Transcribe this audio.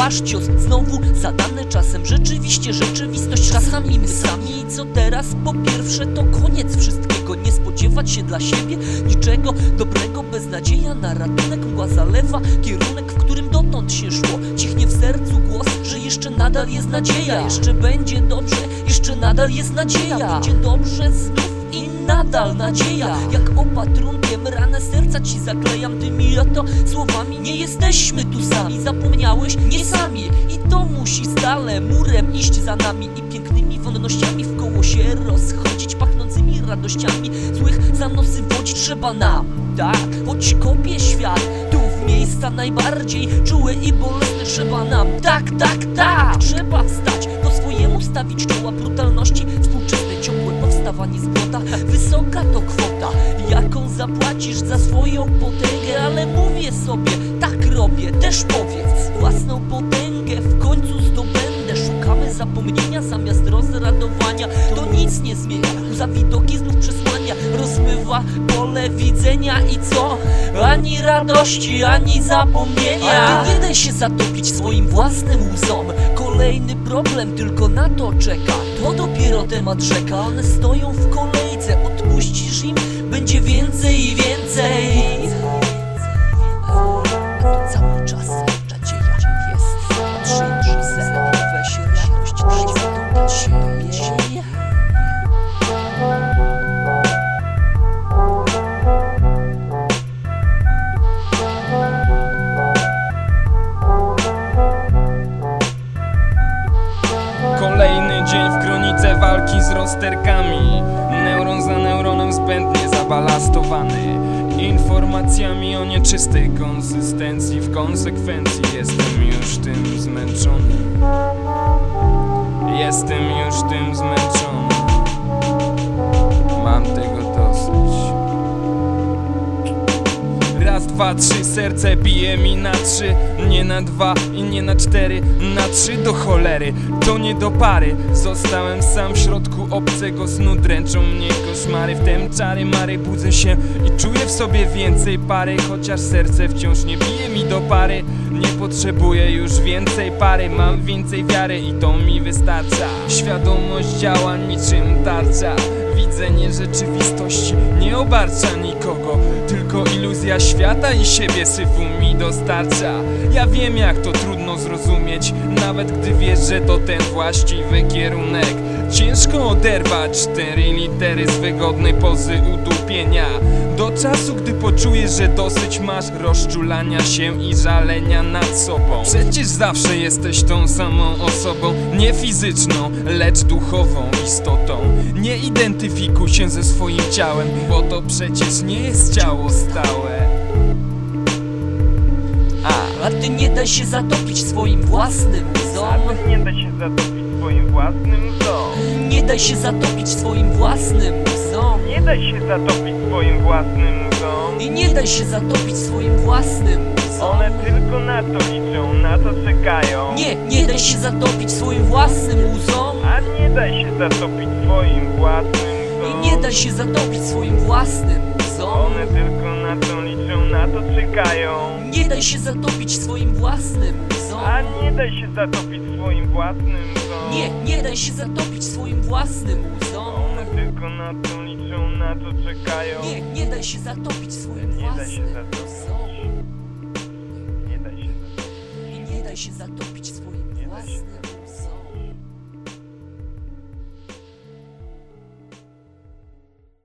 Aż cios znowu zadany czasem. Rzeczywiście rzeczywistość czasami my sami. Co teraz? Po pierwsze to koniec wszystkiego. Nie spodziewać się dla siebie niczego dobrego. Beznadzieja na ratunek mgła zalewa Kierunek, w którym dotąd się szło. Cichnie w sercu głos, że jeszcze nadal jest nadzieja. Jeszcze będzie dobrze, jeszcze nadal jest nadzieja. Będzie dobrze znów nadal nadzieja. Jak opatrunkiem ranę serca ci zaklejam tymi oto słowami Nie jesteśmy tu sami, zapomniałeś? Nie sami. I to musi stale murem iść za nami I pięknymi wonnościami w koło się rozchodzić Pachnącymi radościami. Złych za nosy wodzić trzeba nam. Tak, choć kopie świat tu w miejsca najbardziej czułe i bolesne trzeba nam. Tak, tak, tak, trzeba wstać Po swojemu stawić czoła brutalności Błota Wysoka to kwota, jaką zapłacisz za swoją potęgę? Ale mówię sobie, tak robię, też powiedz. Własną potęgę w końcu zapomnienia zamiast rozradowania. To nic nie zmienia, za widoki znów przesłania. Rozmywa pole widzenia i co? Ani radości, ani zapomnienia. Ale nie daj się zatopić swoim własnym łzom. Kolejny problem tylko na to czeka. To dopiero temat rzeka. One stoją w kolejce. Odpuścisz im, będzie więcej i więcej rozterkami Neuron za neuronem zbędnie zabalastowany. Informacjami o nieczystej konsystencji. W konsekwencji jestem już tym zmęczony. Jestem już tym zmęczony. Mam tego dosyć dwa, trzy, serce bije mi na trzy Nie na dwa i nie na cztery Na trzy do cholery, to nie do pary. Zostałem sam w środku obcego snu Dręczą mnie koszmary, w tem czary mary Budzę się i czuję w sobie więcej pary Chociaż serce wciąż nie bije mi do pary. Nie potrzebuję już więcej pary Mam więcej wiary i to mi wystarcza. Świadomość działa niczym tarcza. Widzenie rzeczywistości nie obarcza nikogo Tylko iluzja świata i siebie syfu mi dostarcza. Ja wiem jak to trudno zrozumieć. Nawet gdy wiesz, że to ten właściwy kierunek. Ciężko oderwać cztery litery z wygodnej pozy udupienia. Do czasu, gdy poczujesz, że dosyć masz rozczulania się i żalenia nad sobą. Przecież zawsze jesteś tą samą osobą. Nie fizyczną, lecz duchową istotą. Nie identyfikuj się ze swoim ciałem Bo to przecież nie jest ciało stałe A, A ty nie daj się zatopić swoim własnym łzom Nie da się zatopić swoim własnym łzom. Nie daj się zatopić swoim własnym łzom Nie da się zatopić swoim własnym łzom. I nie daj się zatopić swoim własnym łzom One tylko na to liczą, na to czekają. Nie, nie daj się zatopić swoim własnym łzom A nie da się zatopić swoim własnym łzom. I nie daj się zatopić swoim własnym łzom One tylko na to liczą, na to czekają. Nie daj się zatopić swoim własnym łzom A nie da się zatopić swoim własnym łzom. Nie, nie daj się zatopić swoim własnym łzom One tylko na to liczą, na to czekają. Nie, nie daj się zatopić swoim Nie własnym łzom Nie da się zatopić. Nie daj się zatopić swoim własnym łzom